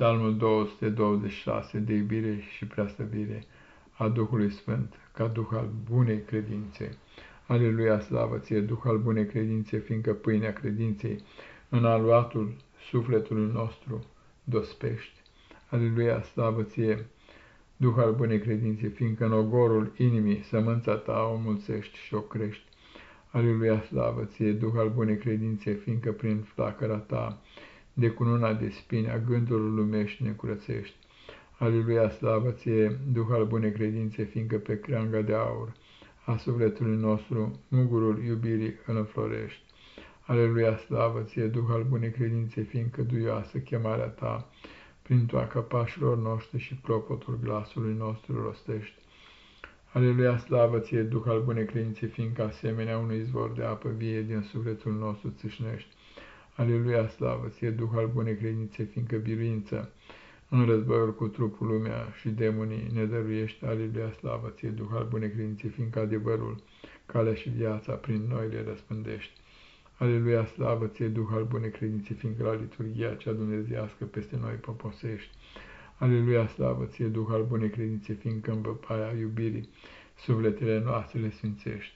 Psalmul 226 de iubire și preastăvire a Duhului Sfânt, ca Duh al bunei credințe. Aleluia, slavă ție, Duh al bunei credințe, fiindcă pâinea credinței în aluatul sufletului nostru dospești. Aleluia, slavă ție, Duh al bunei credințe, fiindcă în ogorul inimii sămânța ta o mulțești și o crești. Aleluia, slavă ție, Duh al bunei credințe, fiindcă prin flacăra ta de cununa de spine a gândurilor lumești ne curățești. Aleluia, slavă ție, Duh al bunei credințe, fiindcă pe creanga de aur a sufletului nostru mugurul iubirii îl înflorești. Aleluia, slavă ție, Duh al bunei credințe, fiindcă duioasă chemarea ta, prin toaca pașilor noștri și clopotul glasului nostru rostești. Aleluia, slavă ție, Duh al bunei credințe, fiindcă asemenea unui izvor de apă vie din sufletul nostru țâșnești. Aleluia, slavă ție, Duh al bunei credințe, fiindcă biruință în războiul cu trupul lumea și demonii ne dăruiește. Aleluia, slavă ție, Duh al bunei credințe, fiindcă adevărul, calea și viața prin noi le răspândești. Aleluia, slavă ție, Duh al bunei credințe, fiindcă la liturghia cea dumnezească peste noi poposești. Aleluia, slavă ție, Duh al bunei credințe, fiindcă în băpaia iubirii sufletele noastre le sfințești.